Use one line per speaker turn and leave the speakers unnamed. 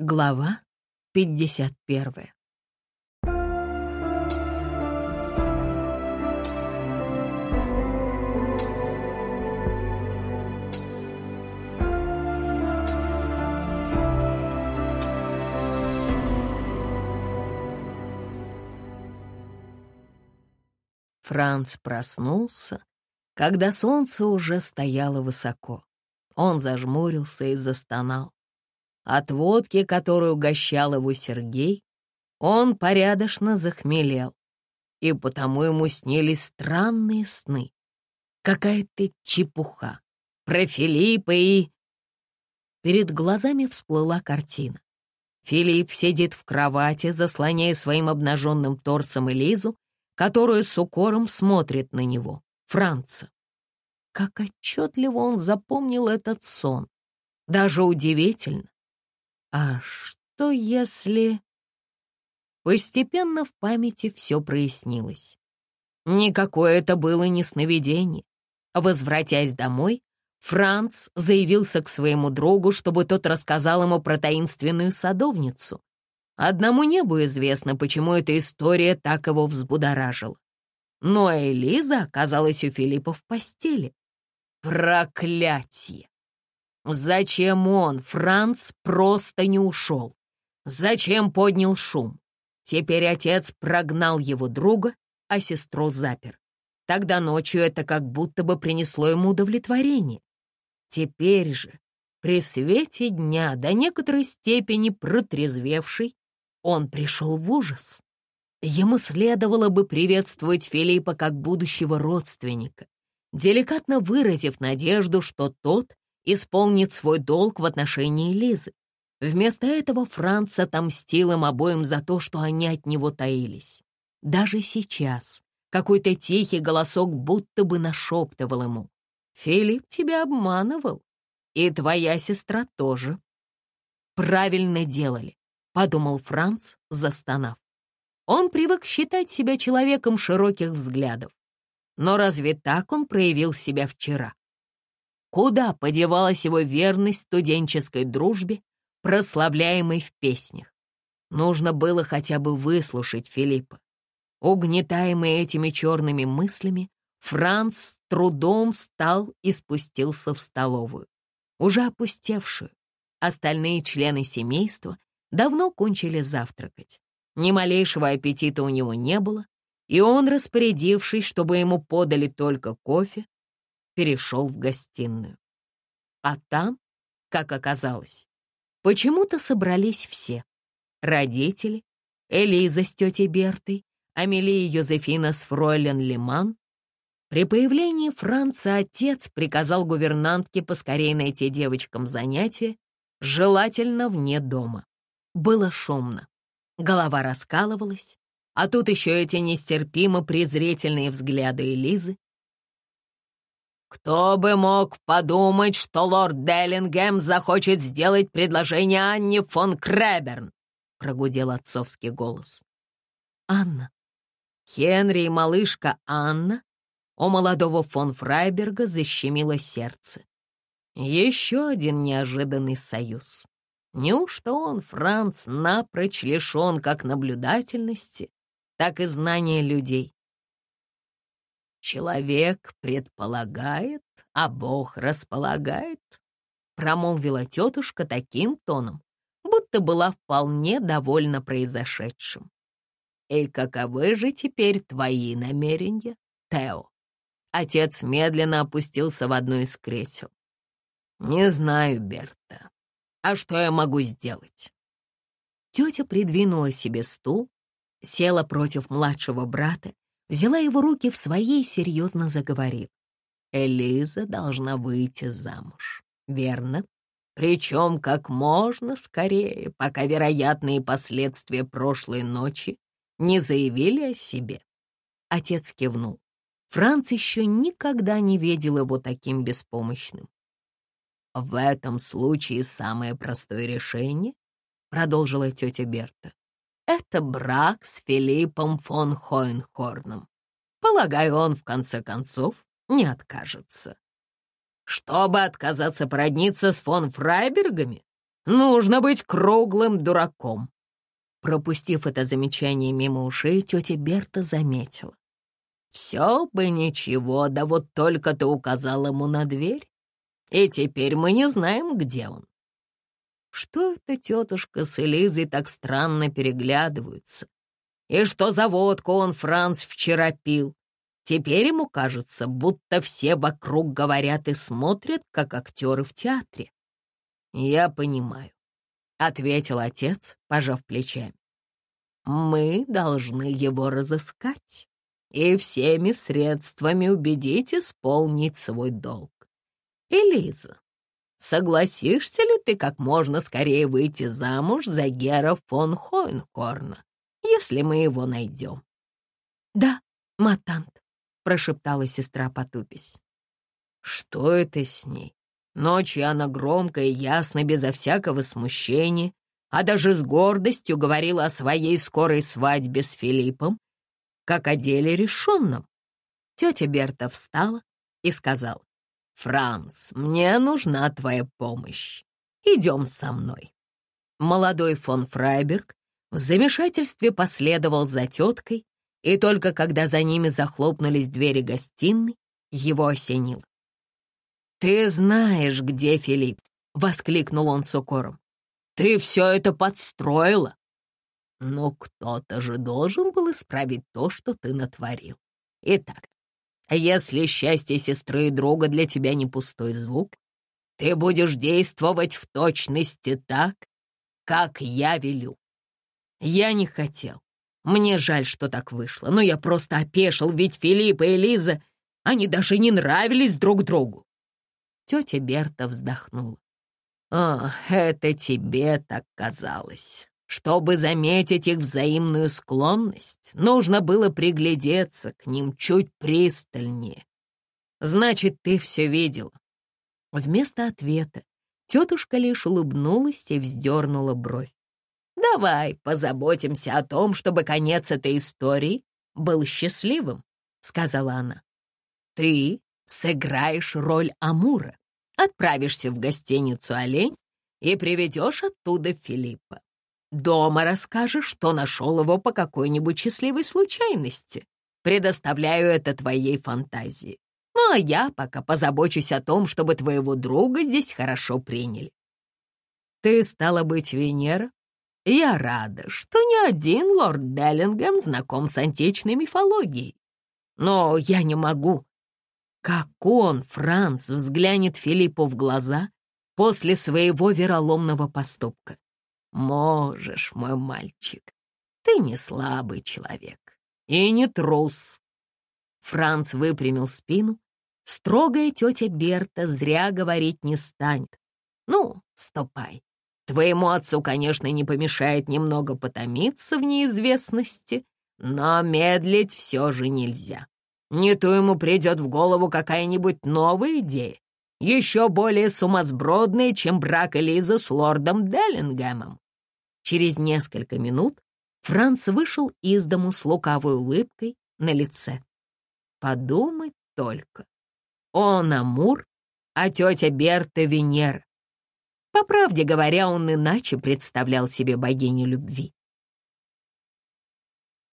Глава 51 Франц проснулся, когда солнце уже стояло высоко. Он зажмурился и застонал. От водки, которую угощал его Сергей, он порядочно захмелел, и потому ему снились странные сны. Какая-то чепуха про Филиппа и... Перед глазами всплыла картина. Филипп сидит в кровати, заслоняя своим обнаженным торсом Элизу, которая с укором смотрит на него, Франца. Как отчетливо он запомнил этот сон. Даже удивительно. А что если... Постепенно в памяти все прояснилось. Никакое это было не сновидение. Возвратясь домой, Франц заявился к своему другу, чтобы тот рассказал ему про таинственную садовницу, Одному небу известно, почему эта история так его взбудоражила. Но Элиза оказалась у Филиппа в постели. Проклятие! Зачем он, Франц, просто не ушел? Зачем поднял шум? Теперь отец прогнал его друга, а сестру запер. Тогда ночью это как будто бы принесло ему удовлетворение. Теперь же, при свете дня, до некоторой степени протрезвевший, он пришел в ужас. Ему следовало бы приветствовать Филиппа как будущего родственника, деликатно выразив надежду, что тот исполнит свой долг в отношении Лизы. Вместо этого Франц отомстил им обоим за то, что они от него таились. Даже сейчас какой-то тихий голосок будто бы нашептывал ему. «Филипп тебя обманывал, и твоя сестра тоже». Правильно делали подумал Франц, застонав. Он привык считать себя человеком широких взглядов. Но разве так он проявил себя вчера? Куда подевалась его верность студенческой дружбе, прославляемой в песнях? Нужно было хотя бы выслушать Филиппа. Угнетаемый этими черными мыслями, Франц трудом встал и спустился в столовую, уже опустевшую. Остальные члены семейства давно кончили завтракать. Ни малейшего аппетита у него не было, и он, распорядившись, чтобы ему подали только кофе, перешел в гостиную. А там, как оказалось, почему-то собрались все. Родители, Элиза с тетей Бертой, Амелия Йозефина с фройлен Лиман. При появлении Франца отец приказал гувернантке поскорее найти девочкам занятия, желательно вне дома. Было шумно. Голова раскалывалась, а тут еще эти нестерпимо презрительные взгляды Элизы. «Кто бы мог подумать, что лорд Деллингем захочет сделать предложение Анне фон Креберн?» — прогудел отцовский голос. «Анна». Хенри и малышка Анна у молодого фон Фрайберга защемило сердце. Еще один неожиданный союз. Неужто он, Франц, напрочь лишен как наблюдательности, так и знания людей? «Человек предполагает, а Бог располагает», — промолвила тетушка таким тоном, будто была вполне довольна произошедшим. «И каковы же теперь твои намерения, Тео?» Отец медленно опустился в одно из кресел. «Не знаю, Берта. А что я могу сделать?» Тетя придвинула себе стул, села против младшего брата, взяла его руки в свои и серьезно заговорив. «Элиза должна выйти замуж, верно? Причем как можно скорее, пока вероятные последствия прошлой ночи не заявили о себе». Отец кивнул. Франц еще никогда не видел его таким беспомощным. «В этом случае самое простое решение, — продолжила тетя Берта, — это брак с Филиппом фон Хоенхорном. Полагаю, он, в конце концов, не откажется. Чтобы отказаться породниться с фон Фрайбергами? Нужно быть круглым дураком. Пропустив это замечание мимо ушей, тетя Берта заметила. «Все бы ничего, да вот только ты указал ему на дверь, и теперь мы не знаем, где он». Что это тетушка с Элизой так странно переглядываются? И что за водку он, Франц, вчера пил? Теперь ему кажется, будто все вокруг говорят и смотрят, как актеры в театре. «Я понимаю», — ответил отец, пожав плечами. «Мы должны его разыскать и всеми средствами убедить исполнить свой долг. Элиза, согласишься ли ты как можно скорее выйти замуж за Гера фон Хойнхорна, если мы его найдем?»
«Да, матант», — прошептала сестра, потупись.
«Что это с ней? Ночью она громко и ясно, безо всякого смущения, а даже с гордостью говорила о своей скорой свадьбе с Филиппом, как о деле решенном. Тетя Берта встала и сказала, «Франц, мне нужна твоя помощь. Идем со мной». Молодой фон Фрайберг в замешательстве последовал за теткой, и только когда за ними захлопнулись двери гостиной, его осенило. «Ты знаешь, где Филипп!» — воскликнул он с укором. «Ты все это подстроила!» «Но кто-то же должен был исправить то, что ты натворил. Итак, если счастье сестры и друга для тебя не пустой звук, ты будешь действовать в точности так, как я велю. Я не хотел. Мне жаль, что так вышло, но я просто опешил, ведь Филипп и Элиза, они даже не нравились друг другу. Тетя Берта вздохнула. «О, это тебе так казалось. Чтобы заметить их взаимную склонность, нужно было приглядеться к ним чуть пристальнее. Значит, ты все видела». Вместо ответа тетушка лишь улыбнулась и вздернула бровь. «Давай позаботимся о том, чтобы конец этой истории был счастливым», — сказала она. «Ты сыграешь роль Амура, отправишься в гостиницу «Олень» и приведешь оттуда Филиппа. Дома расскажешь, что нашел его по какой-нибудь счастливой случайности. Предоставляю это твоей фантазии. Ну, а я пока позабочусь о том, чтобы твоего друга здесь хорошо приняли. Ты стала быть Венера? Я рада, что ни один лорд Деллингем знаком с античной мифологией. Но я не могу как он, Франц, взглянет Филиппу в глаза после своего вероломного поступка? Можешь, мой мальчик, ты не слабый человек и не трус. Франц выпрямил спину. Строгая тетя Берта зря говорить не станет. Ну, ступай. Твоему отцу, конечно, не помешает немного потомиться в неизвестности, но медлить все же нельзя. Не то ему придет в голову какая-нибудь новая идея, еще более сумасбродная, чем брак Элизы с лордом Деллингемом. Через несколько минут Франц вышел из дому с лукавой улыбкой на лице. Подумать только. Он Амур, а тетя Берта Венера. По правде говоря, он иначе представлял себе богиню любви.